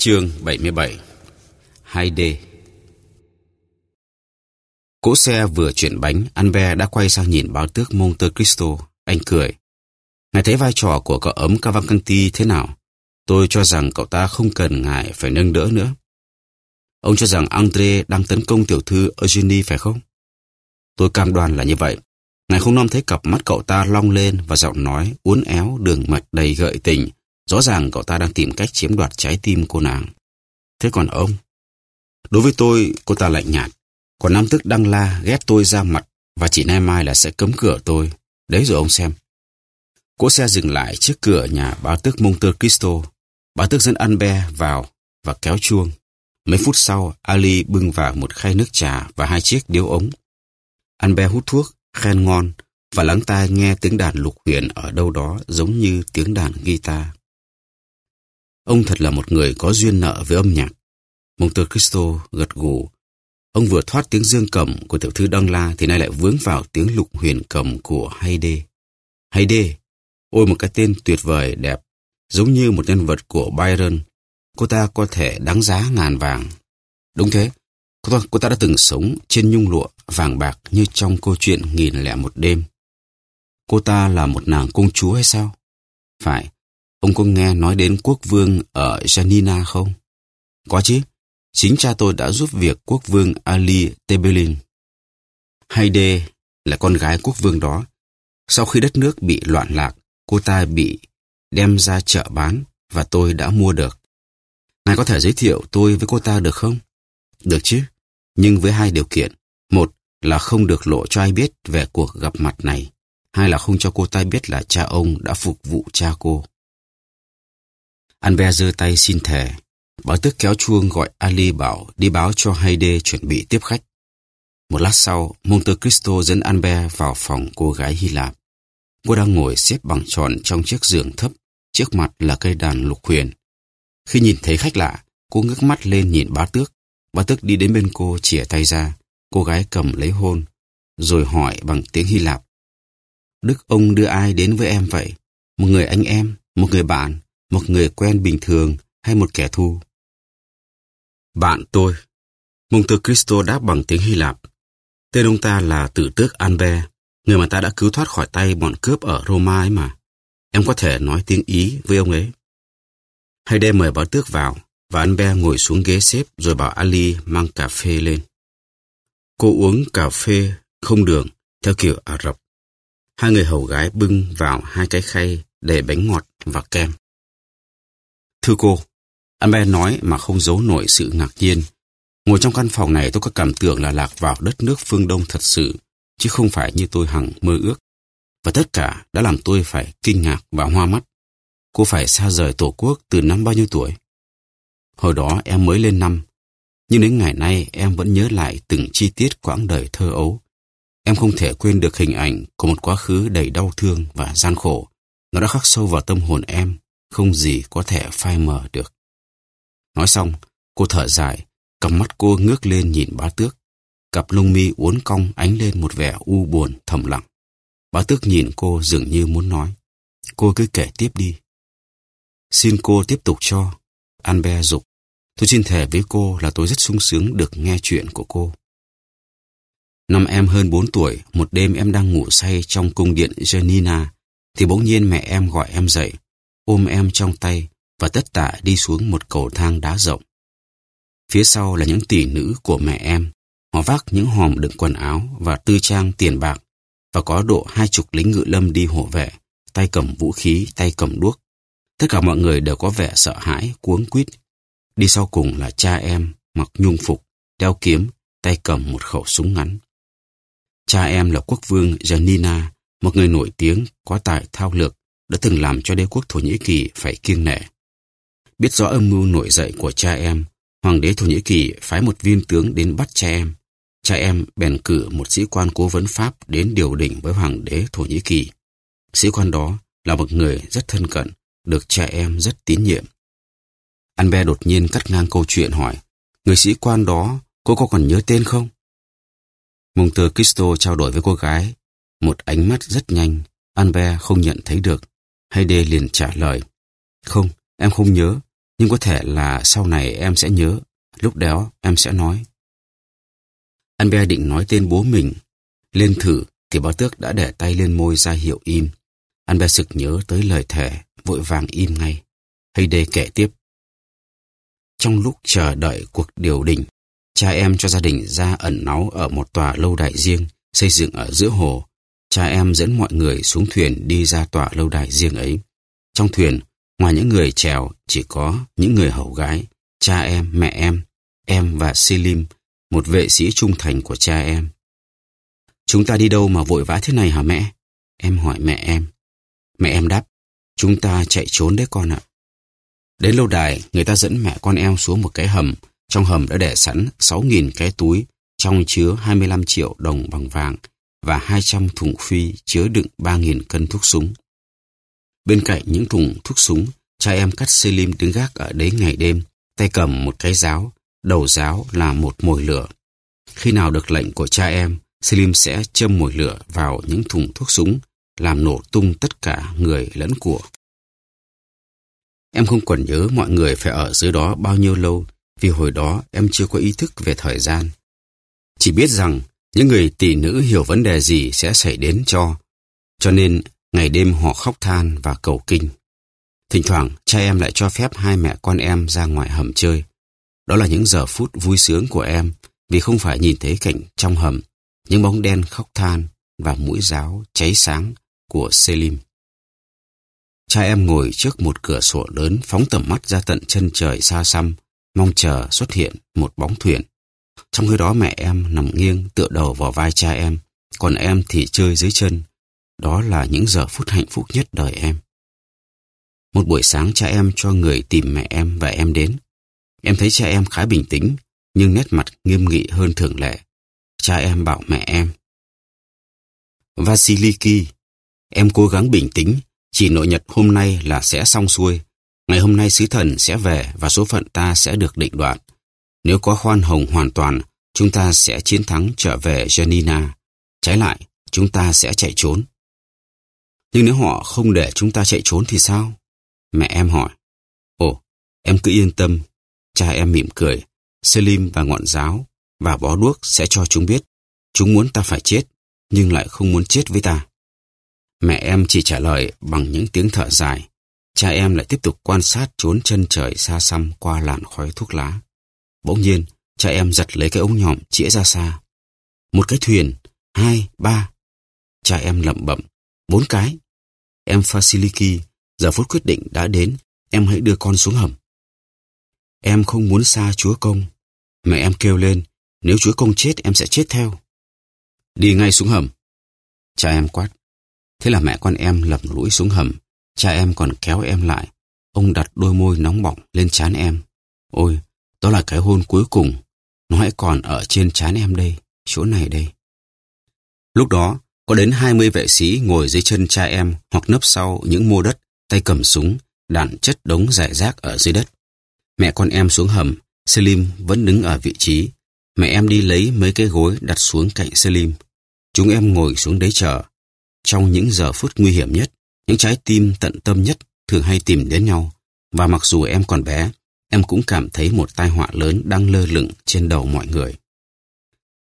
Chương 77 2D Cỗ xe vừa chuyển bánh, Anbe đã quay sang nhìn báo tước Monte Cristo. Anh cười. Ngài thấy vai trò của cậu ấm Cavalcanti thế nào? Tôi cho rằng cậu ta không cần ngài phải nâng đỡ nữa. Ông cho rằng Andre đang tấn công tiểu thư Eugenie phải không? Tôi cam đoan là như vậy. Ngài không nom thấy cặp mắt cậu ta long lên và giọng nói uốn éo đường mạch đầy gợi tình. Rõ ràng cậu ta đang tìm cách chiếm đoạt trái tim cô nàng. Thế còn ông? Đối với tôi, cô ta lạnh nhạt. Còn Nam Tức đang La ghét tôi ra mặt và chỉ nay mai là sẽ cấm cửa tôi. Đấy rồi ông xem. Cỗ xe dừng lại trước cửa nhà bá tước Monte Cristo. Bá tước dẫn Anbe vào và kéo chuông. Mấy phút sau, Ali bưng vào một khay nước trà và hai chiếc điếu ống. Anbe hút thuốc, khen ngon và lắng tai nghe tiếng đàn lục huyền ở đâu đó giống như tiếng đàn guitar. Ông thật là một người có duyên nợ với âm nhạc. Monte Cristo gật gù. Ông vừa thoát tiếng dương cầm của tiểu thư Đăng La thì nay lại vướng vào tiếng lục huyền cầm của Hayde. Hayde, ôi một cái tên tuyệt vời đẹp, giống như một nhân vật của Byron. Cô ta có thể đáng giá ngàn vàng. Đúng thế, cô ta, cô ta đã từng sống trên nhung lụa vàng bạc như trong câu chuyện nghìn lẻ một đêm. Cô ta là một nàng công chúa hay sao? Phải, ông có nghe nói đến quốc vương ở Janina không? Có chứ, chính cha tôi đã giúp việc quốc vương Ali Tebelin. Hayde là con gái quốc vương đó. Sau khi đất nước bị loạn lạc, cô ta bị đem ra chợ bán và tôi đã mua được. Ngài có thể giới thiệu tôi với cô ta được không? Được chứ, nhưng với hai điều kiện. Một là không được lộ cho ai biết về cuộc gặp mặt này. Hai là không cho cô ta biết là cha ông đã phục vụ cha cô. Albert giơ tay xin thề. Bảo tức kéo chuông gọi Ali bảo đi báo cho Hayde chuẩn bị tiếp khách. Một lát sau, Monte Cristo dẫn Anber vào phòng cô gái Hy Lạp. Cô đang ngồi xếp bằng tròn trong chiếc giường thấp, trước mặt là cây đàn lục huyền. Khi nhìn thấy khách lạ, cô ngước mắt lên nhìn bá tước. Bá tước đi đến bên cô chìa tay ra, cô gái cầm lấy hôn, rồi hỏi bằng tiếng Hy Lạp. Đức ông đưa ai đến với em vậy? Một người anh em, một người bạn, một người quen bình thường hay một kẻ thù? Bạn tôi. Monte Cristo đáp bằng tiếng Hy Lạp. Tên ông ta là tử tước Anbe, người mà ta đã cứu thoát khỏi tay bọn cướp ở Roma ấy mà. Em có thể nói tiếng Ý với ông ấy. Hay đem mời báo tước vào, và Anbe ngồi xuống ghế xếp rồi bảo Ali mang cà phê lên. Cô uống cà phê không đường, theo kiểu Ả Rập. Hai người hầu gái bưng vào hai cái khay để bánh ngọt và kem. Thưa cô, Albert nói mà không giấu nổi sự ngạc nhiên. Ngồi trong căn phòng này tôi có cảm tưởng là lạc vào đất nước phương Đông thật sự, chứ không phải như tôi hằng mơ ước. Và tất cả đã làm tôi phải kinh ngạc và hoa mắt. Cô phải xa rời Tổ quốc từ năm bao nhiêu tuổi? Hồi đó em mới lên năm, nhưng đến ngày nay em vẫn nhớ lại từng chi tiết quãng đời thơ ấu. Em không thể quên được hình ảnh của một quá khứ đầy đau thương và gian khổ. Nó đã khắc sâu vào tâm hồn em, không gì có thể phai mờ được. Nói xong, cô thở dài, cặp mắt cô ngước lên nhìn bá tước. Cặp lông mi uốn cong ánh lên một vẻ u buồn thầm lặng. Bá tước nhìn cô dường như muốn nói. Cô cứ kể tiếp đi. Xin cô tiếp tục cho. Albert dục. Tôi xin thề với cô là tôi rất sung sướng được nghe chuyện của cô. Năm em hơn 4 tuổi, một đêm em đang ngủ say trong cung điện Janina, thì bỗng nhiên mẹ em gọi em dậy, ôm em trong tay và tất tả đi xuống một cầu thang đá rộng. Phía sau là những tỷ nữ của mẹ em. Họ vác những hòm đựng quần áo và tư trang tiền bạc và có độ hai chục lính ngự lâm đi hộ vệ, tay cầm vũ khí, tay cầm đuốc. Tất cả mọi người đều có vẻ sợ hãi, cuống quýt. Đi sau cùng là cha em, mặc nhung phục, đeo kiếm, tay cầm một khẩu súng ngắn. Cha em là quốc vương Janina, một người nổi tiếng, có tài thao lược, đã từng làm cho đế quốc Thổ Nhĩ Kỳ phải kiêng nể. Biết rõ âm mưu nổi dậy của cha em, Hoàng đế Thổ Nhĩ Kỳ phái một viên tướng đến bắt cha em. Cha em bèn cử một sĩ quan cố vấn Pháp đến điều đình với Hoàng đế Thổ Nhĩ Kỳ. Sĩ quan đó là một người rất thân cận, được cha em rất tín nhiệm. Albert đột nhiên cắt ngang câu chuyện hỏi, người sĩ quan đó, cô có còn nhớ tên không? Monte Cristo trao đổi với cô gái, một ánh mắt rất nhanh, Albert không nhận thấy được. Hayde liền trả lời, không, em không nhớ, Nhưng có thể là sau này em sẽ nhớ, lúc đó em sẽ nói. Anh Be định nói tên bố mình. Lên thử thì báo tước đã để tay lên môi ra hiệu im. Anh Be sực nhớ tới lời thề, vội vàng im ngay. Heide kể tiếp. Trong lúc chờ đợi cuộc điều đình, cha em cho gia đình ra ẩn náu ở một tòa lâu đài riêng xây dựng ở giữa hồ. Cha em dẫn mọi người xuống thuyền đi ra tòa lâu đài riêng ấy. Trong thuyền, ngoài những người chèo, chỉ có những người hầu gái, cha em, mẹ em, em và Selim, một vệ sĩ trung thành của cha em. Chúng ta đi đâu mà vội vã thế này hả mẹ? Em hỏi mẹ em. Mẹ em đáp, chúng ta chạy trốn đấy con ạ. Đến lâu đài, người ta dẫn mẹ con em xuống một cái hầm. Trong hầm đã để sẵn 6.000 cái túi, trong chứa 25 triệu đồng bằng vàng và 200 thùng phi chứa đựng 3.000 cân thuốc súng. Bên cạnh những thùng thuốc súng, cha em cắt Selim đứng gác ở đấy ngày đêm, tay cầm một cái giáo, đầu giáo là một mồi lửa. Khi nào được lệnh của cha em, Selim sẽ châm mồi lửa vào những thùng thuốc súng, làm nổ tung tất cả người lẫn của. Em không còn nhớ mọi người phải ở dưới đó bao nhiêu lâu, vì hồi đó em chưa có ý thức về thời gian. Chỉ biết rằng những người tỷ nữ hiểu vấn đề gì sẽ xảy đến cho, cho nên ngày đêm họ khóc than và cầu kinh. Thỉnh thoảng cha em lại cho phép hai mẹ con em ra ngoài hầm chơi. Đó là những giờ phút vui sướng của em vì không phải nhìn thấy cảnh trong hầm, những bóng đen khóc than và mũi giáo cháy sáng của Selim. Cha em ngồi trước một cửa sổ lớn phóng tầm mắt ra tận chân trời xa xăm, mong chờ xuất hiện một bóng thuyền. Trong khi đó mẹ em nằm nghiêng tựa đầu vào vai cha em, còn em thì chơi dưới chân. Đó là những giờ phút hạnh phúc nhất đời em. Một buổi sáng cha em cho người tìm mẹ em và em đến. Em thấy cha em khá bình tĩnh, nhưng nét mặt nghiêm nghị hơn thường lệ. Cha em bảo mẹ em. Vasiliki, em cố gắng bình tĩnh, chỉ nội nhật hôm nay là sẽ xong xuôi. Ngày hôm nay sứ thần sẽ về và số phận ta sẽ được định đoạt. Nếu có khoan hồng hoàn toàn, chúng ta sẽ chiến thắng trở về Janina. Trái lại, chúng ta sẽ chạy trốn. Nhưng nếu họ không để chúng ta chạy trốn thì sao? Mẹ em hỏi. Ồ, em cứ yên tâm. Cha em mỉm cười. Selim và ngọn giáo và bó đuốc sẽ cho chúng biết. Chúng muốn ta phải chết, nhưng lại không muốn chết với ta. Mẹ em chỉ trả lời bằng những tiếng thở dài. Cha em lại tiếp tục quan sát trốn chân trời xa xăm qua làn khói thuốc lá. Bỗng nhiên, cha em giật lấy cái ống nhòm chĩa ra xa. Một cái thuyền, hai, ba. Cha em lẩm bẩm, bốn cái. Em Fasiliki, giờ phút quyết định đã đến, em hãy đưa con xuống hầm. Em không muốn xa chúa công. Mẹ em kêu lên, nếu chúa công chết em sẽ chết theo. Đi ngay xuống hầm. Cha em quát. Thế là mẹ con em lầm lũi xuống hầm. Cha em còn kéo em lại. Ông đặt đôi môi nóng bỏng lên trán em. Ôi, đó là cái hôn cuối cùng. Nó hãy còn ở trên trán em đây, chỗ này đây. Lúc đó, có đến 20 vệ sĩ ngồi dưới chân cha em hoặc nấp sau những mô đất, tay cầm súng, đạn chất đống rải rác ở dưới đất. Mẹ con em xuống hầm, Selim vẫn đứng ở vị trí. Mẹ em đi lấy mấy cái gối đặt xuống cạnh Selim. Chúng em ngồi xuống đấy chờ. Trong những giờ phút nguy hiểm nhất, những trái tim tận tâm nhất thường hay tìm đến nhau. Và mặc dù em còn bé, em cũng cảm thấy một tai họa lớn đang lơ lửng trên đầu mọi người.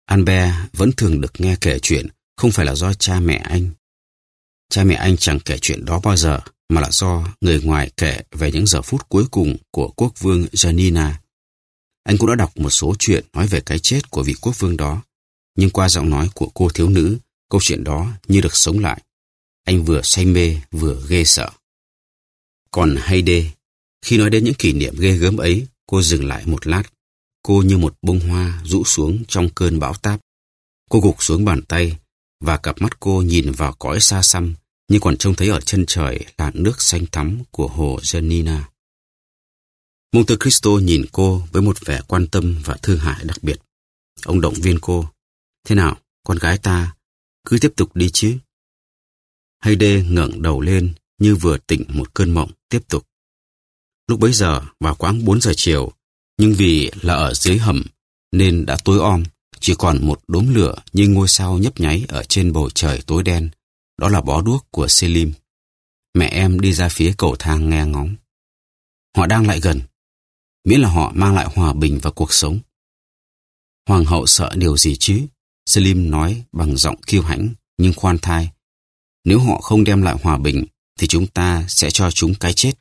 Albert vẫn thường được nghe kể chuyện, không phải là do cha mẹ anh. Cha mẹ anh chẳng kể chuyện đó bao giờ, mà là do người ngoài kể về những giờ phút cuối cùng của quốc vương Janina. Anh cũng đã đọc một số chuyện nói về cái chết của vị quốc vương đó, nhưng qua giọng nói của cô thiếu nữ, câu chuyện đó như được sống lại. Anh vừa say mê vừa ghê sợ. Còn Hayde, khi nói đến những kỷ niệm ghê gớm ấy, cô dừng lại một lát. Cô như một bông hoa rũ xuống trong cơn bão táp. Cô gục xuống bàn tay và cặp mắt cô nhìn vào cõi xa xăm nhưng còn trông thấy ở chân trời là nước xanh thắm của hồ Janina. Monte Cristo nhìn cô với một vẻ quan tâm và thương hại đặc biệt. Ông động viên cô. Thế nào, con gái ta, cứ tiếp tục đi chứ. Hayde ngẩng đầu lên như vừa tỉnh một cơn mộng tiếp tục. Lúc bấy giờ vào khoảng 4 giờ chiều, nhưng vì là ở dưới hầm nên đã tối om, chỉ còn một đốm lửa như ngôi sao nhấp nháy ở trên bầu trời tối đen. Đó là bó đuốc của Selim. Mẹ em đi ra phía cầu thang nghe ngóng. Họ đang lại gần, miễn là họ mang lại hòa bình và cuộc sống. Hoàng hậu sợ điều gì chứ? Selim nói bằng giọng kiêu hãnh nhưng khoan thai. Nếu họ không đem lại hòa bình thì chúng ta sẽ cho chúng cái chết.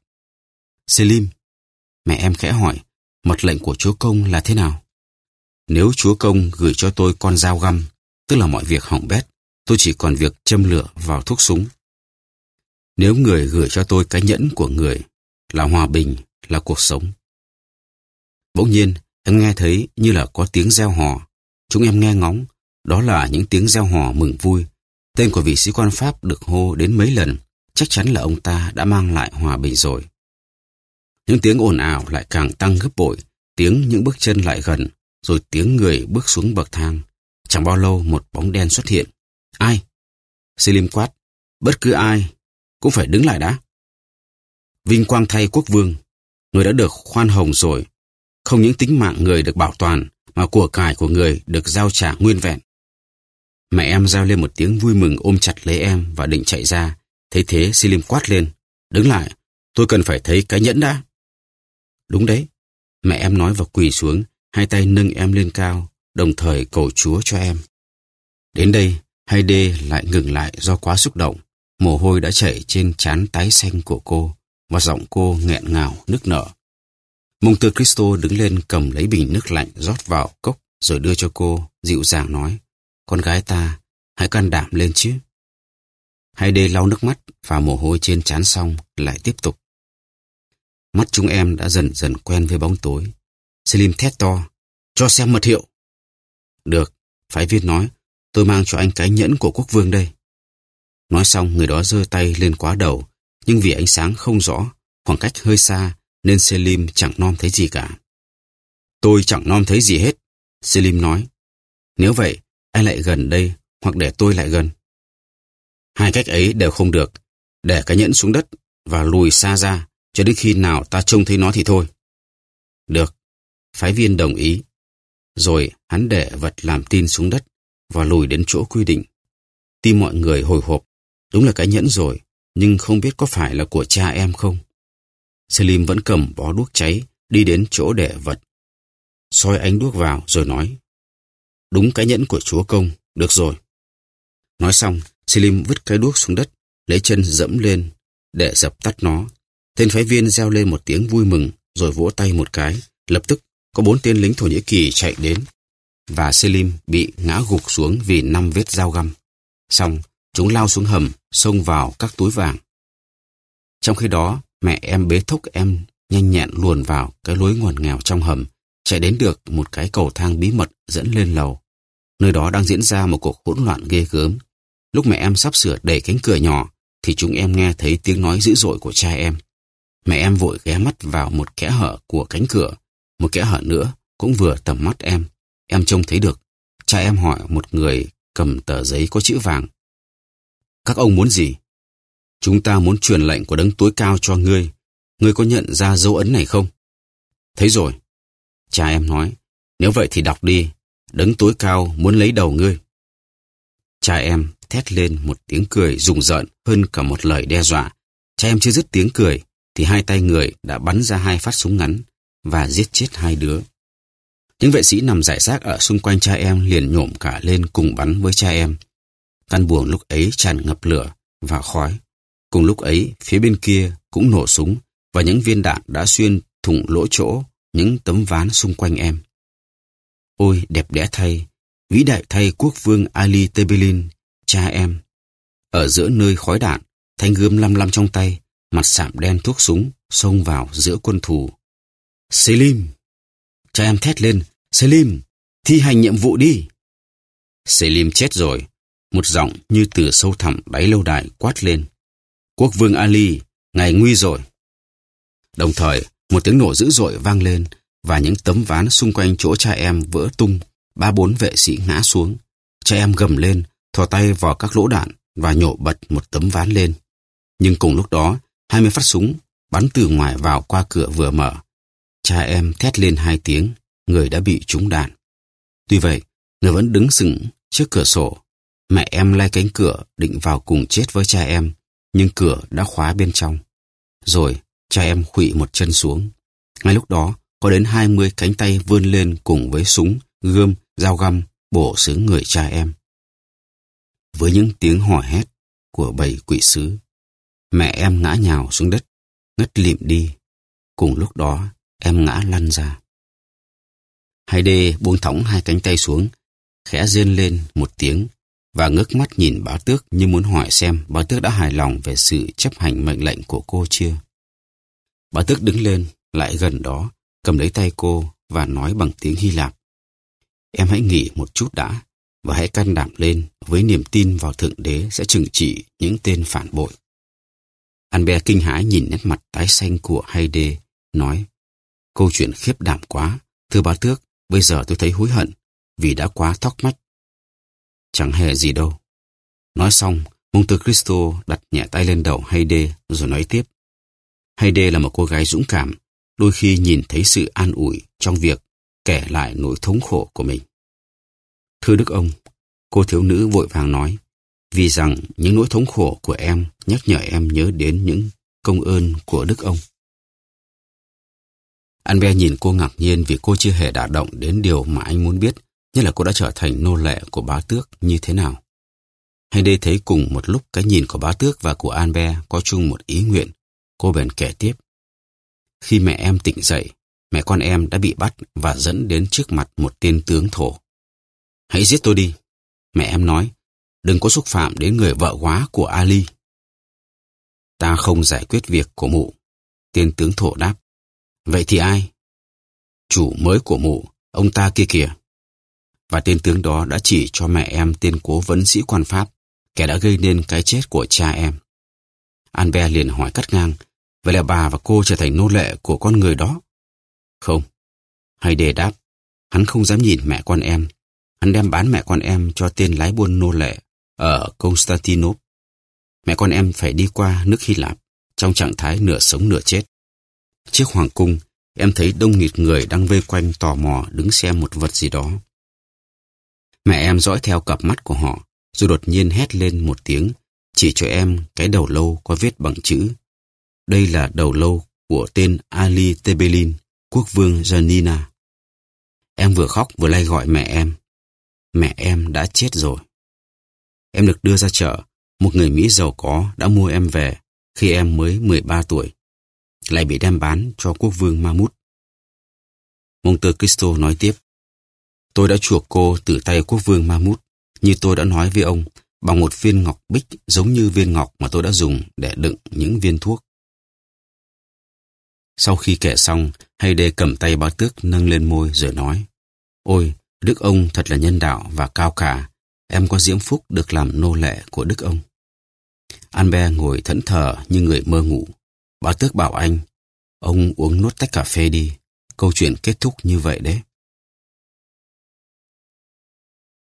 Selim, mẹ em khẽ hỏi, mật lệnh của chúa công là thế nào? Nếu chúa công gửi cho tôi con dao găm, tức là mọi việc hỏng bét, tôi chỉ còn việc châm lửa vào thuốc súng. Nếu người gửi cho tôi cái nhẫn của người là hòa bình, là cuộc sống. Bỗng nhiên, em nghe thấy như là có tiếng reo hò. Chúng em nghe ngóng, đó là những tiếng reo hò mừng vui. Tên của vị sĩ quan Pháp được hô đến mấy lần, chắc chắn là ông ta đã mang lại hòa bình rồi. Những tiếng ồn ào lại càng tăng gấp bội, tiếng những bước chân lại gần, rồi tiếng người bước xuống bậc thang. Chẳng bao lâu một bóng đen xuất hiện. Ai? Selim quát. Bất cứ ai cũng phải đứng lại đã. Vinh quang thay quốc vương. Người đã được khoan hồng rồi. Không những tính mạng người được bảo toàn, mà của cải của người được giao trả nguyên vẹn. Mẹ em giao lên một tiếng vui mừng ôm chặt lấy em và định chạy ra. Thấy thế Selim quát lên. Đứng lại, tôi cần phải thấy cái nhẫn đã. Đúng đấy. Mẹ em nói và quỳ xuống, hai tay nâng em lên cao, đồng thời cầu Chúa cho em. Đến đây, hai đê lại ngừng lại do quá xúc động. Mồ hôi đã chảy trên trán tái xanh của cô, và giọng cô nghẹn ngào, nức nở. Monte Cristo đứng lên cầm lấy bình nước lạnh rót vào cốc rồi đưa cho cô, dịu dàng nói. Con gái ta, hãy can đảm lên chứ. Hai đê lau nước mắt và mồ hôi trên trán xong lại tiếp tục. Mắt chúng em đã dần dần quen với bóng tối. Selim thét to, cho xem mật hiệu. Được, phái viên nói, tôi mang cho anh cái nhẫn của quốc vương đây. Nói xong người đó giơ tay lên quá đầu, nhưng vì ánh sáng không rõ, khoảng cách hơi xa, nên Selim chẳng nom thấy gì cả. Tôi chẳng nom thấy gì hết, Selim nói. Nếu vậy, anh lại gần đây hoặc để tôi lại gần. Hai cách ấy đều không được. Để cái nhẫn xuống đất và lùi xa ra cho đến khi nào ta trông thấy nó thì thôi. Được, phái viên đồng ý. Rồi hắn để vật làm tin xuống đất và lùi đến chỗ quy định. Tim mọi người hồi hộp. Đúng là cái nhẫn rồi, nhưng không biết có phải là của cha em không. Selim vẫn cầm bó đuốc cháy, đi đến chỗ để vật. soi ánh đuốc vào rồi nói. Đúng cái nhẫn của chúa công, được rồi. Nói xong, Selim vứt cái đuốc xuống đất, lấy chân dẫm lên để dập tắt nó. Tên phái viên reo lên một tiếng vui mừng, rồi vỗ tay một cái. Lập tức, có bốn tên lính Thổ Nhĩ Kỳ chạy đến, và Selim bị ngã gục xuống vì năm vết dao găm. Xong, chúng lao xuống hầm, xông vào các túi vàng. Trong khi đó, mẹ em bế thúc em nhanh nhẹn luồn vào cái lối ngoằn nghèo trong hầm, chạy đến được một cái cầu thang bí mật dẫn lên lầu. Nơi đó đang diễn ra một cuộc hỗn loạn ghê gớm. Lúc mẹ em sắp sửa đẩy cánh cửa nhỏ, thì chúng em nghe thấy tiếng nói dữ dội của cha em. Mẹ em vội ghé mắt vào một kẽ hở của cánh cửa, một kẽ hở nữa cũng vừa tầm mắt em. Em trông thấy được. Cha em hỏi một người cầm tờ giấy có chữ vàng. Các ông muốn gì? Chúng ta muốn truyền lệnh của đấng tối cao cho ngươi. Ngươi có nhận ra dấu ấn này không? Thấy rồi. Cha em nói, nếu vậy thì đọc đi. Đấng tối cao muốn lấy đầu ngươi. Cha em thét lên một tiếng cười rùng rợn hơn cả một lời đe dọa. Cha em chưa dứt tiếng cười, thì hai tay người đã bắn ra hai phát súng ngắn và giết chết hai đứa. Những vệ sĩ nằm giải rác ở xung quanh cha em liền nhổm cả lên cùng bắn với cha em. Căn buồng lúc ấy tràn ngập lửa và khói. Cùng lúc ấy, phía bên kia cũng nổ súng và những viên đạn đã xuyên thủng lỗ chỗ những tấm ván xung quanh em. Ôi đẹp đẽ thay, vĩ đại thay quốc vương Ali Tebelin, cha em. Ở giữa nơi khói đạn, thanh gươm lăm lăm trong tay, mặt sạm đen thuốc súng, xông vào giữa quân thù. Selim! Cha em thét lên, Selim, thi hành nhiệm vụ đi! Selim chết rồi, một giọng như từ sâu thẳm đáy lâu đài quát lên. Quốc vương Ali, ngày nguy rồi. Đồng thời, một tiếng nổ dữ dội vang lên và những tấm ván xung quanh chỗ cha em vỡ tung, ba bốn vệ sĩ ngã xuống. Cha em gầm lên, thò tay vào các lỗ đạn và nhổ bật một tấm ván lên. Nhưng cùng lúc đó, hai mươi phát súng bắn từ ngoài vào qua cửa vừa mở. Cha em thét lên hai tiếng, người đã bị trúng đạn. Tuy vậy, người vẫn đứng sững trước cửa sổ. Mẹ em lay cánh cửa định vào cùng chết với cha em, nhưng cửa đã khóa bên trong. Rồi, cha em khụy một chân xuống. Ngay lúc đó, có đến 20 cánh tay vươn lên cùng với súng, gươm, dao găm bổ xứ người cha em. Với những tiếng hò hét của bầy quỷ sứ, mẹ em ngã nhào xuống đất, ngất lịm đi. Cùng lúc đó, em ngã lăn ra. Hai đê buông thõng hai cánh tay xuống, khẽ rên lên một tiếng và ngước mắt nhìn bá tước như muốn hỏi xem bá tước đã hài lòng về sự chấp hành mệnh lệnh của cô chưa. Bá tước đứng lên, lại gần đó, cầm lấy tay cô và nói bằng tiếng Hy Lạp. Em hãy nghỉ một chút đã và hãy can đảm lên với niềm tin vào Thượng Đế sẽ trừng trị những tên phản bội. Anh bè kinh hãi nhìn nét mặt tái xanh của Hayde, nói Câu chuyện khiếp đảm quá, thưa bá tước, bây giờ tôi thấy hối hận vì đã quá thóc mách. Chẳng hề gì đâu. Nói xong, Monte Cristo đặt nhẹ tay lên đầu Hayde rồi nói tiếp. Hayde là một cô gái dũng cảm, đôi khi nhìn thấy sự an ủi trong việc kể lại nỗi thống khổ của mình. Thưa Đức ông, cô thiếu nữ vội vàng nói, vì rằng những nỗi thống khổ của em nhắc nhở em nhớ đến những công ơn của Đức ông. Albert nhìn cô ngạc nhiên vì cô chưa hề đả động đến điều mà anh muốn biết, nhất là cô đã trở thành nô lệ của bá tước như thế nào. Hay đây thấy cùng một lúc cái nhìn của bá tước và của Albert có chung một ý nguyện, cô bèn kể tiếp. Khi mẹ em tỉnh dậy, mẹ con em đã bị bắt và dẫn đến trước mặt một tên tướng thổ. Hãy giết tôi đi. Mẹ em nói, đừng có xúc phạm đến người vợ quá của Ali. Ta không giải quyết việc của mụ. Tiên tướng thổ đáp. Vậy thì ai? Chủ mới của mụ, ông ta kia kìa. Và tên tướng đó đã chỉ cho mẹ em tên cố vấn sĩ quan Pháp, kẻ đã gây nên cái chết của cha em. Albert liền hỏi cắt ngang, vậy là bà và cô trở thành nô lệ của con người đó? Không. Hay đề đáp, hắn không dám nhìn mẹ con em. Hắn đem bán mẹ con em cho tên lái buôn nô lệ ở Constantinople. Mẹ con em phải đi qua nước Hy Lạp trong trạng thái nửa sống nửa chết. Trước hoàng cung, em thấy đông nghịt người đang vây quanh tò mò đứng xem một vật gì đó. Mẹ em dõi theo cặp mắt của họ, rồi đột nhiên hét lên một tiếng, chỉ cho em cái đầu lâu có viết bằng chữ. Đây là đầu lâu của tên Ali Tebelin, quốc vương Janina. Em vừa khóc vừa lay gọi mẹ em. Mẹ em đã chết rồi. Em được đưa ra chợ, một người Mỹ giàu có đã mua em về khi em mới 13 tuổi, lại bị đem bán cho quốc vương Mahmud. Monte Cristo nói tiếp, tôi đã chuộc cô từ tay quốc vương Mahmud, như tôi đã nói với ông, bằng một viên ngọc bích giống như viên ngọc mà tôi đã dùng để đựng những viên thuốc. Sau khi kể xong, Hayde cầm tay bá tước nâng lên môi rồi nói, Ôi, Đức ông thật là nhân đạo và cao cả, em có diễm phúc được làm nô lệ của Đức ông. Anbe ngồi thẫn thờ như người mơ ngủ. Bà tước bảo anh, ông uống nốt tách cà phê đi, câu chuyện kết thúc như vậy đấy.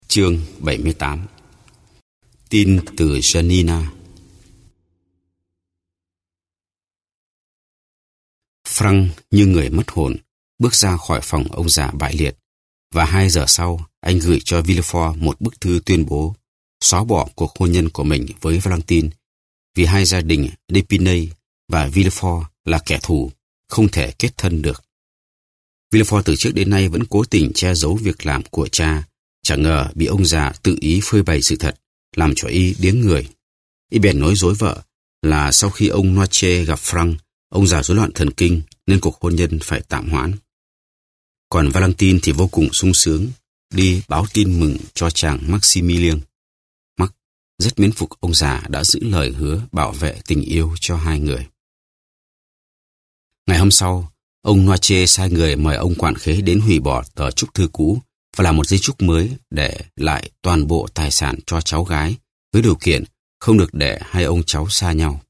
Chương 78 Tin từ Janina Frank như người mất hồn, bước ra khỏi phòng ông già bại liệt. Và hai giờ sau, anh gửi cho Villefort một bức thư tuyên bố xóa bỏ cuộc hôn nhân của mình với Valentine vì hai gia đình Depinay và Villefort là kẻ thù, không thể kết thân được. Villefort từ trước đến nay vẫn cố tình che giấu việc làm của cha, chẳng ngờ bị ông già tự ý phơi bày sự thật, làm cho y điếng người. Y bèn nói dối vợ là sau khi ông Noache gặp Frank, ông già rối loạn thần kinh nên cuộc hôn nhân phải tạm hoãn. Còn Valentine thì vô cùng sung sướng, đi báo tin mừng cho chàng Maximilian. Max rất mến phục ông già đã giữ lời hứa bảo vệ tình yêu cho hai người. Ngày hôm sau, ông Noache sai người mời ông quản khế đến hủy bỏ tờ chúc thư cũ và làm một giấy chúc mới để lại toàn bộ tài sản cho cháu gái với điều kiện không được để hai ông cháu xa nhau.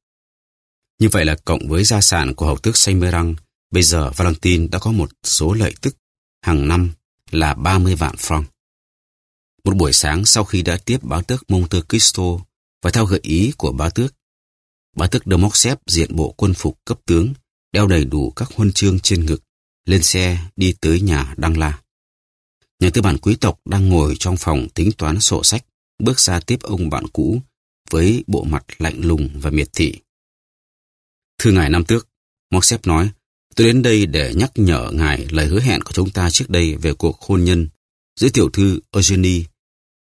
Như vậy là cộng với gia sản của hầu tước Saint-Méran, bây giờ Valentine đã có một số lợi tức hàng năm là 30 vạn franc. Một buổi sáng sau khi đã tiếp bá tước Monte Cristo và theo gợi ý của bá tước, bá tước de Morcerf diện bộ quân phục cấp tướng, đeo đầy đủ các huân chương trên ngực, lên xe đi tới nhà Đăng La. Nhà tư bản quý tộc đang ngồi trong phòng tính toán sổ sách, bước ra tiếp ông bạn cũ với bộ mặt lạnh lùng và miệt thị. Thưa ngài Nam Tước, Morcerf nói, Tôi đến đây để nhắc nhở ngài lời hứa hẹn của chúng ta trước đây về cuộc hôn nhân giữa tiểu thư Eugenie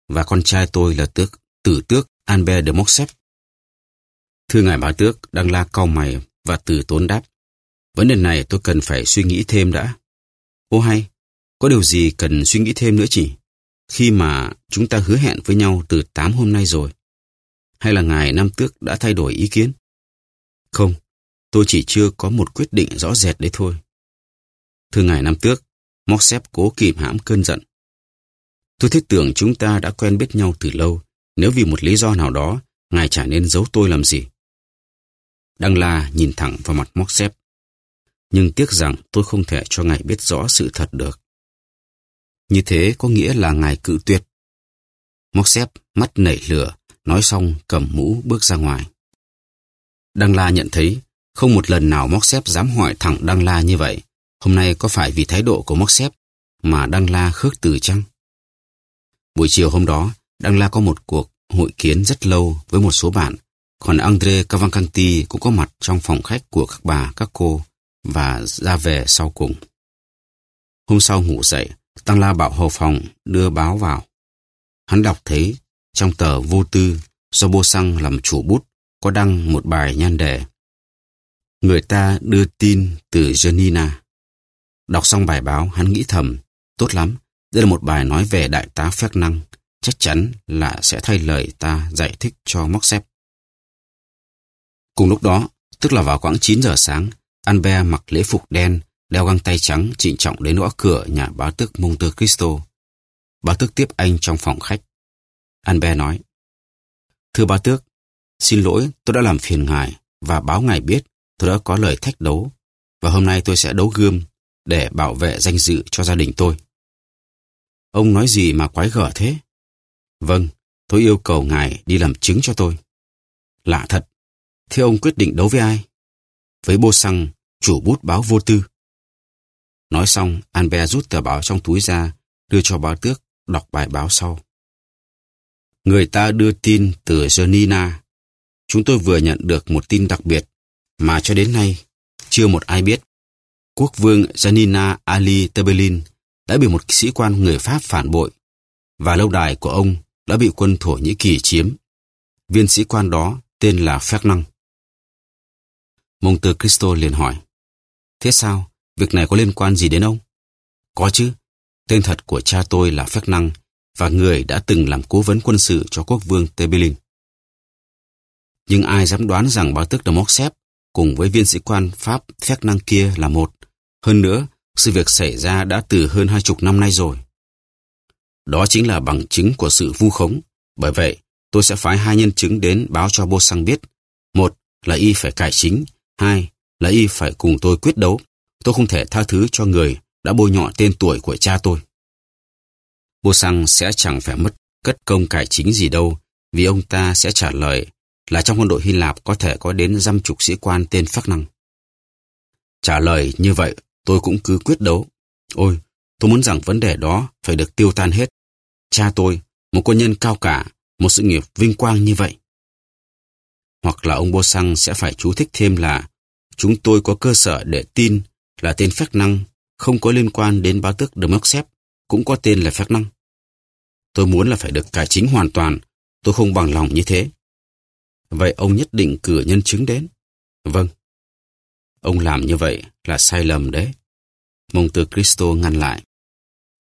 và con trai tôi là tước tử tước Albert de Morcerf. Thưa ngài bá tước, đang la cau mày và từ tốn đáp. Vấn đề này tôi cần phải suy nghĩ thêm đã. Ô hay, có điều gì cần suy nghĩ thêm nữa chỉ? Khi mà chúng ta hứa hẹn với nhau từ 8 hôm nay rồi. Hay là ngài Nam Tước đã thay đổi ý kiến? Không, tôi chỉ chưa có một quyết định rõ rệt đấy thôi. Thưa ngài Nam Tước, Moxep cố kìm hãm cơn giận. Tôi thiết tưởng chúng ta đã quen biết nhau từ lâu. Nếu vì một lý do nào đó, ngài chả nên giấu tôi làm gì. Đăng La nhìn thẳng vào mặt Moxep. Nhưng tiếc rằng tôi không thể cho ngài biết rõ sự thật được. Như thế có nghĩa là ngài cự tuyệt. Moxep mắt nảy lửa, nói xong cầm mũ bước ra ngoài. Đăng La nhận thấy không một lần nào Moxep dám hỏi thẳng Đăng La như vậy. Hôm nay có phải vì thái độ của Moxep mà Đăng La khước từ chăng? Buổi chiều hôm đó, Đăng La có một cuộc hội kiến rất lâu với một số bạn, còn Andre Cavalcanti cũng có mặt trong phòng khách của các bà, các cô và ra về sau cùng. Hôm sau ngủ dậy, Tăng La bảo hầu phòng đưa báo vào. Hắn đọc thấy trong tờ vô tư do Bô Xăng làm chủ bút có đăng một bài nhan đề. Người ta đưa tin từ Janina. Đọc xong bài báo, hắn nghĩ thầm, tốt lắm, đây là một bài nói về đại tá phép năng, chắc chắn là sẽ thay lời ta giải thích cho móc xếp. Cùng lúc đó, tức là vào khoảng 9 giờ sáng, Albert mặc lễ phục đen, đeo găng tay trắng trịnh trọng đến gõ cửa nhà bá tước Monte Cristo. Bá tước tiếp anh trong phòng khách. Albert nói, Thưa bá tước, xin lỗi tôi đã làm phiền ngài và báo ngài biết tôi đã có lời thách đấu và hôm nay tôi sẽ đấu gươm để bảo vệ danh dự cho gia đình tôi. Ông nói gì mà quái gở thế? Vâng, tôi yêu cầu ngài đi làm chứng cho tôi. Lạ thật, thế ông quyết định đấu với ai? Với bô xăng, chủ bút báo vô tư. Nói xong, Albert rút tờ báo trong túi ra, đưa cho báo tước, đọc bài báo sau. Người ta đưa tin từ Janina. Chúng tôi vừa nhận được một tin đặc biệt mà cho đến nay chưa một ai biết. Quốc vương Janina Ali Tebelin đã bị một sĩ quan người Pháp phản bội và lâu đài của ông đã bị quân Thổ Nhĩ Kỳ chiếm. Viên sĩ quan đó tên là Fernand. Monte Cristo liền hỏi, Thế sao? Việc này có liên quan gì đến ông? Có chứ. Tên thật của cha tôi là Fernand và người đã từng làm cố vấn quân sự cho quốc vương Tebelin. Nhưng ai dám đoán rằng báo tức de Morcerf cùng với viên sĩ quan Pháp phép năng kia là một. Hơn nữa, sự việc xảy ra đã từ hơn hai chục năm nay rồi. Đó chính là bằng chứng của sự vu khống. Bởi vậy, tôi sẽ phái hai nhân chứng đến báo cho Bô Sang biết. Một là y phải cải chính. Hai là y phải cùng tôi quyết đấu. Tôi không thể tha thứ cho người đã bôi nhọ tên tuổi của cha tôi. Bô Sang sẽ chẳng phải mất cất công cải chính gì đâu, vì ông ta sẽ trả lời là trong quân đội Hy Lạp có thể có đến dăm chục sĩ quan tên Phác Năng. Trả lời như vậy, tôi cũng cứ quyết đấu. Ôi, tôi muốn rằng vấn đề đó phải được tiêu tan hết. Cha tôi, một quân nhân cao cả, một sự nghiệp vinh quang như vậy. Hoặc là ông Bô Sang sẽ phải chú thích thêm là chúng tôi có cơ sở để tin là tên Phép Năng không có liên quan đến báo tước De Moxep, cũng có tên là Phép Năng. Tôi muốn là phải được cải chính hoàn toàn, tôi không bằng lòng như thế. Vậy ông nhất định cử nhân chứng đến? Vâng. Ông làm như vậy là sai lầm đấy. Mông từ Cristo ngăn lại.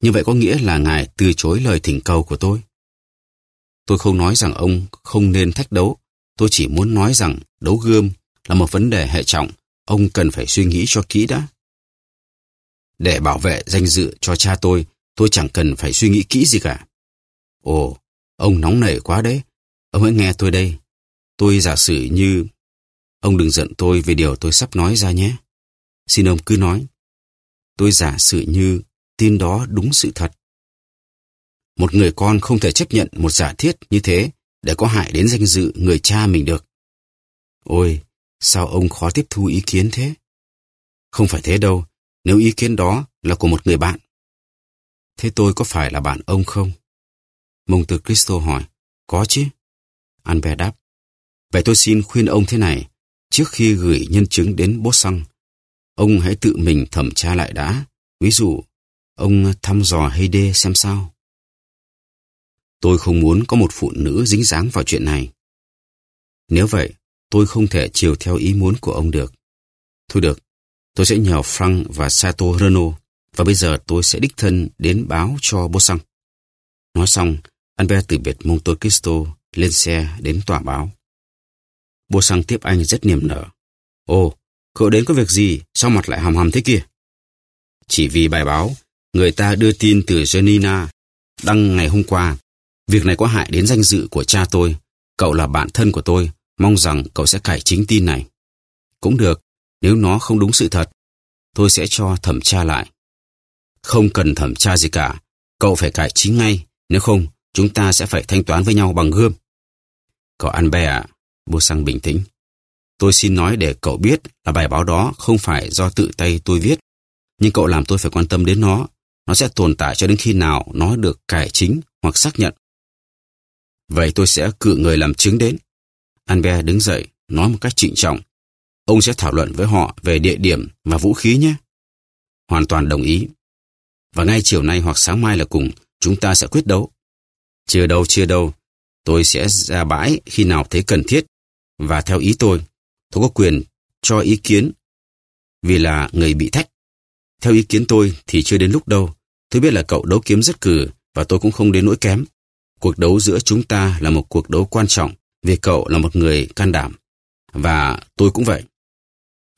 Như vậy có nghĩa là Ngài từ chối lời thỉnh cầu của tôi. Tôi không nói rằng ông không nên thách đấu. Tôi chỉ muốn nói rằng đấu gươm là một vấn đề hệ trọng. Ông cần phải suy nghĩ cho kỹ đã. Để bảo vệ danh dự cho cha tôi, tôi chẳng cần phải suy nghĩ kỹ gì cả. Ồ, ông nóng nảy quá đấy. Ông hãy nghe tôi đây. Tôi giả sử như... Ông đừng giận tôi về điều tôi sắp nói ra nhé. Xin ông cứ nói. Tôi giả sử như tin đó đúng sự thật. Một người con không thể chấp nhận một giả thiết như thế để có hại đến danh dự người cha mình được. Ôi, sao ông khó tiếp thu ý kiến thế? Không phải thế đâu, nếu ý kiến đó là của một người bạn. Thế tôi có phải là bạn ông không? Mông từ Cristo hỏi, có chứ. Albert đáp, vậy tôi xin khuyên ông thế này, trước khi gửi nhân chứng đến bốt xăng, ông hãy tự mình thẩm tra lại đã. Ví dụ, ông thăm dò Hayde xem sao. Tôi không muốn có một phụ nữ dính dáng vào chuyện này. Nếu vậy, tôi không thể chiều theo ý muốn của ông được. Thôi được, tôi sẽ nhờ Frank và Sato Renault và bây giờ tôi sẽ đích thân đến báo cho Bosang. Nói xong, Albert từ biệt Monte Cristo lên xe đến tòa báo. Bosang tiếp anh rất niềm nở. Ồ, cậu đến có việc gì, sao mặt lại hầm hầm thế kia? Chỉ vì bài báo, người ta đưa tin từ Janina đăng ngày hôm qua. Việc này có hại đến danh dự của cha tôi. Cậu là bạn thân của tôi, mong rằng cậu sẽ cải chính tin này. Cũng được, nếu nó không đúng sự thật, tôi sẽ cho thẩm tra lại. Không cần thẩm tra gì cả, cậu phải cải chính ngay, nếu không, chúng ta sẽ phải thanh toán với nhau bằng gươm. Cậu ăn bè ạ, Bô Sang bình tĩnh. Tôi xin nói để cậu biết là bài báo đó không phải do tự tay tôi viết, nhưng cậu làm tôi phải quan tâm đến nó. Nó sẽ tồn tại cho đến khi nào nó được cải chính hoặc xác nhận. Vậy tôi sẽ cử người làm chứng đến. Albert đứng dậy, nói một cách trịnh trọng. Ông sẽ thảo luận với họ về địa điểm và vũ khí nhé. Hoàn toàn đồng ý. Và ngay chiều nay hoặc sáng mai là cùng, chúng ta sẽ quyết đấu. Chưa đâu, chưa đâu. Tôi sẽ ra bãi khi nào thấy cần thiết. Và theo ý tôi, tôi có quyền cho ý kiến vì là người bị thách. Theo ý kiến tôi thì chưa đến lúc đâu. Tôi biết là cậu đấu kiếm rất cử và tôi cũng không đến nỗi kém. Cuộc đấu giữa chúng ta là một cuộc đấu quan trọng vì cậu là một người can đảm. Và tôi cũng vậy.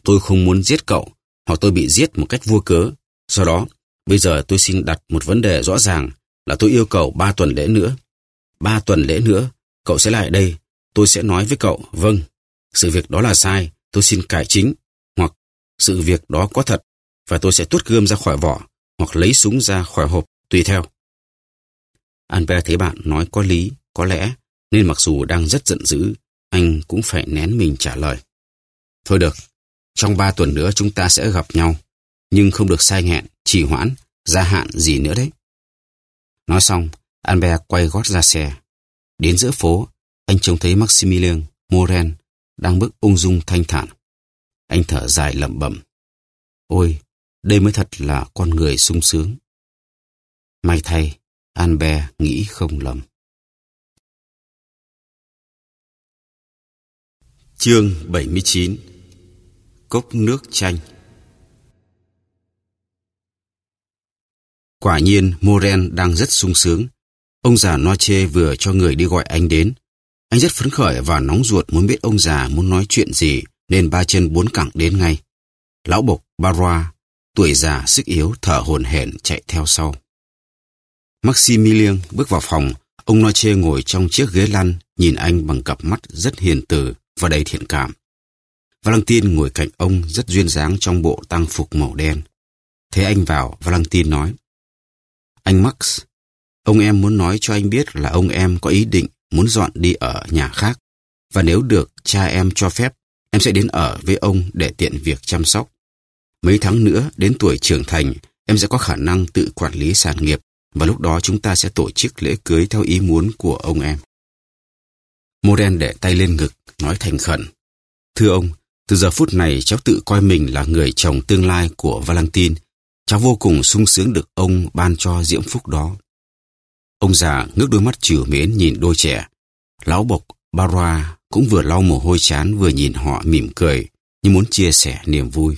Tôi không muốn giết cậu hoặc tôi bị giết một cách vô cớ. Do đó, bây giờ tôi xin đặt một vấn đề rõ ràng là tôi yêu cầu ba tuần lễ nữa. Ba tuần lễ nữa, cậu sẽ lại đây. Tôi sẽ nói với cậu, vâng, sự việc đó là sai, tôi xin cải chính. Hoặc sự việc đó có thật và tôi sẽ tuốt gươm ra khỏi vỏ hoặc lấy súng ra khỏi hộp, tùy theo. Albert thấy bạn nói có lý, có lẽ, nên mặc dù đang rất giận dữ, anh cũng phải nén mình trả lời. Thôi được, trong ba tuần nữa chúng ta sẽ gặp nhau, nhưng không được sai hẹn, trì hoãn, gia hạn gì nữa đấy. Nói xong, Albert quay gót ra xe. Đến giữa phố, anh trông thấy Maximilian Moren đang bước ung dung thanh thản. Anh thở dài lẩm bẩm. Ôi, đây mới thật là con người sung sướng. May thay, Albert nghĩ không lầm. Chương 79 Cốc nước chanh Quả nhiên, Moren đang rất sung sướng. Ông già Noche vừa cho người đi gọi anh đến. Anh rất phấn khởi và nóng ruột muốn biết ông già muốn nói chuyện gì, nên ba chân bốn cẳng đến ngay. Lão bộc Barroa, tuổi già sức yếu thở hồn hển chạy theo sau. Maximilian bước vào phòng, ông Noche ngồi trong chiếc ghế lăn, nhìn anh bằng cặp mắt rất hiền từ và đầy thiện cảm. valentin ngồi cạnh ông rất duyên dáng trong bộ tang phục màu đen. Thế anh vào, valentin nói. Anh Max, ông em muốn nói cho anh biết là ông em có ý định muốn dọn đi ở nhà khác. Và nếu được cha em cho phép, em sẽ đến ở với ông để tiện việc chăm sóc. Mấy tháng nữa, đến tuổi trưởng thành, em sẽ có khả năng tự quản lý sản nghiệp và lúc đó chúng ta sẽ tổ chức lễ cưới theo ý muốn của ông em. Moren để tay lên ngực, nói thành khẩn. Thưa ông, từ giờ phút này cháu tự coi mình là người chồng tương lai của Valentine. Cháu vô cùng sung sướng được ông ban cho diễm phúc đó. Ông già ngước đôi mắt chiều mến nhìn đôi trẻ. Lão bộc Barra cũng vừa lau mồ hôi chán vừa nhìn họ mỉm cười như muốn chia sẻ niềm vui.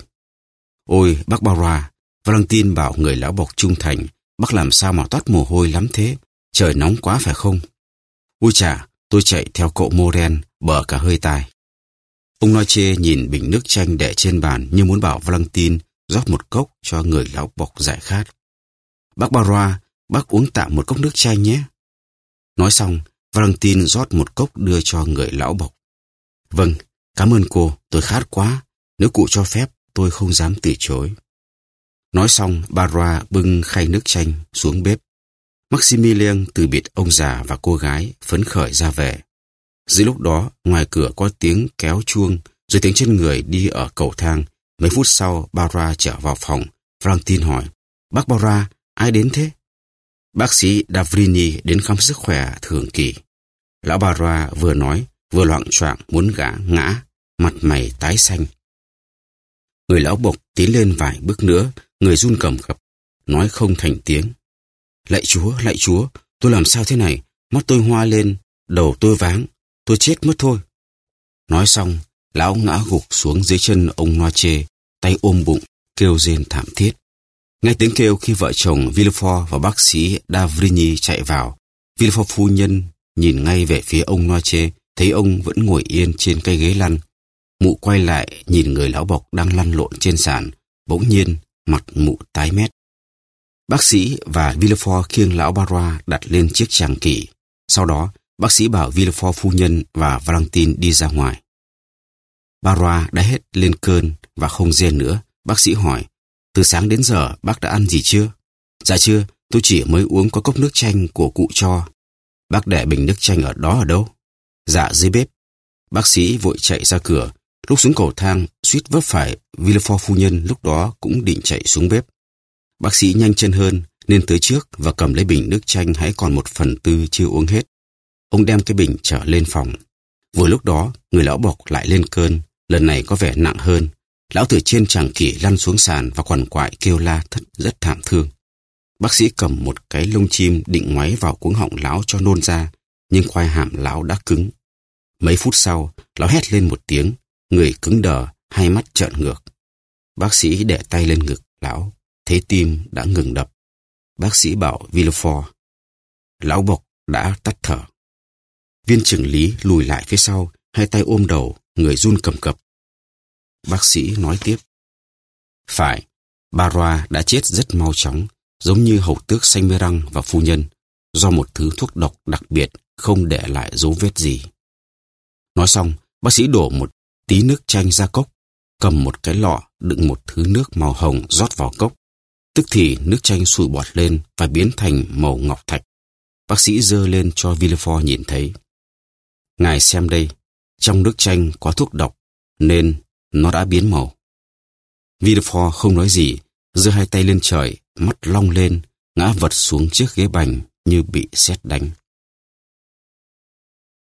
Ôi bác Barra, Valentine bảo người lão bộc trung thành, bác làm sao mà toát mồ hôi lắm thế, trời nóng quá phải không? Ui chà, tôi chạy theo cậu Moren, bờ cả hơi tai. Ông nói chê nhìn bình nước chanh để trên bàn như muốn bảo Valentine rót một cốc cho người lão bộc giải khát. Bác Barra, bác uống tạm một cốc nước chanh nhé. Nói xong, Valentin rót một cốc đưa cho người lão bộc. Vâng, cảm ơn cô, tôi khát quá. Nếu cụ cho phép, tôi không dám từ chối. Nói xong, Barra bưng khay nước chanh xuống bếp. Maximilian từ biệt ông già và cô gái phấn khởi ra về. Giữa lúc đó, ngoài cửa có tiếng kéo chuông, rồi tiếng chân người đi ở cầu thang. Mấy phút sau, Barra trở vào phòng. Valentin hỏi, Bác Barra, ai đến thế? Bác sĩ Davrini đến khám sức khỏe thường kỳ. Lão Barra vừa nói, vừa loạn choạng muốn gã ngã, mặt mày tái xanh. Người lão bộc tiến lên vài bước nữa, người run cầm cập, nói không thành tiếng. Lạy chúa, lạy chúa, tôi làm sao thế này? Mắt tôi hoa lên, đầu tôi váng, tôi chết mất thôi. Nói xong, lão ngã gục xuống dưới chân ông Noa Chê, tay ôm bụng, kêu rên thảm thiết. Nghe tiếng kêu khi vợ chồng Villefort và bác sĩ Davrini chạy vào, Villefort phu nhân nhìn ngay về phía ông Noche, thấy ông vẫn ngồi yên trên cây ghế lăn. Mụ quay lại nhìn người lão bọc đang lăn lộn trên sàn, bỗng nhiên mặt mụ tái mét. Bác sĩ và Villefort khiêng lão Barra đặt lên chiếc tràng kỷ. Sau đó, bác sĩ bảo Villefort phu nhân và Valentin đi ra ngoài. Barra đã hết lên cơn và không rên nữa. Bác sĩ hỏi, từ sáng đến giờ bác đã ăn gì chưa? Dạ chưa, tôi chỉ mới uống có cốc nước chanh của cụ cho. Bác để bình nước chanh ở đó ở đâu? Dạ dưới bếp. Bác sĩ vội chạy ra cửa. Lúc xuống cầu thang, suýt vấp phải Villefort phu nhân lúc đó cũng định chạy xuống bếp. Bác sĩ nhanh chân hơn nên tới trước và cầm lấy bình nước chanh hãy còn một phần tư chưa uống hết. Ông đem cái bình trở lên phòng. Vừa lúc đó, người lão bọc lại lên cơn, lần này có vẻ nặng hơn. Lão từ trên tràng kỷ lăn xuống sàn và quằn quại kêu la thất rất thảm thương. Bác sĩ cầm một cái lông chim định ngoáy vào cuống họng lão cho nôn ra, nhưng khoai hàm lão đã cứng. Mấy phút sau, lão hét lên một tiếng, người cứng đờ, hai mắt trợn ngược. Bác sĩ để tay lên ngực lão, thấy tim đã ngừng đập. Bác sĩ bảo Villefort. Lão bộc đã tắt thở. Viên trưởng lý lùi lại phía sau, hai tay ôm đầu, người run cầm cập. Bác sĩ nói tiếp. Phải, Baroa đã chết rất mau chóng, giống như hầu tước xanh mê răng và phu nhân, do một thứ thuốc độc đặc biệt không để lại dấu vết gì. Nói xong, bác sĩ đổ một tí nước chanh ra cốc, cầm một cái lọ đựng một thứ nước màu hồng rót vào cốc. Tức thì nước chanh sụi bọt lên và biến thành màu ngọc thạch. Bác sĩ dơ lên cho Villefort nhìn thấy. Ngài xem đây, trong nước chanh có thuốc độc, nên nó đã biến màu. Villefort không nói gì, giơ hai tay lên trời, mắt long lên, ngã vật xuống chiếc ghế bành như bị sét đánh.